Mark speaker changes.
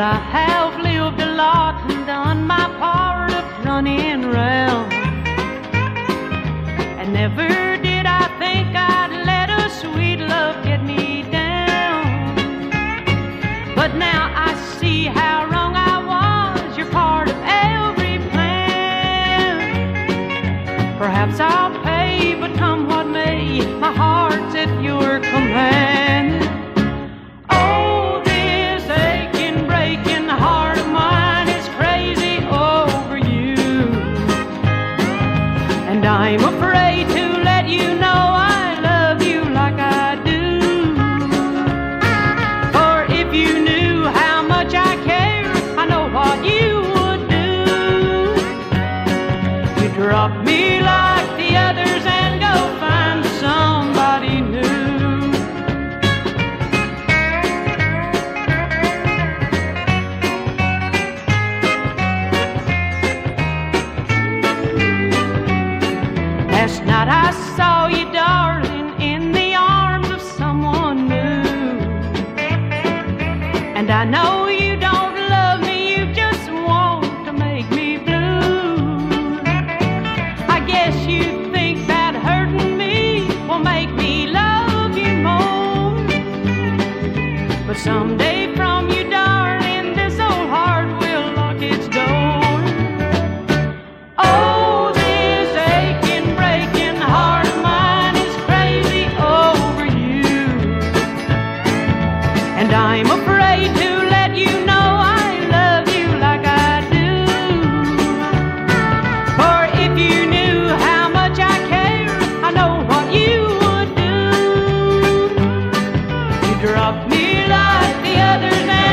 Speaker 1: I have lived a lot and done my part of running round. And never did I think I'd let a sweet love get me down. But now I see how wrong I was. You're part of every plan. Perhaps I'll pay, but come what may, my heart's at your command. Me like the others and go find somebody new. Last night I saw you, darling, in the arms of someone new. And I know you someday from you, darling. This old heart will lock its door. Oh, this aching, breaking heart of mine is crazy over you. And I'm afraid to let you know I love you like I do. For if you knew how much I care, I know what you would do. You dropped me the others.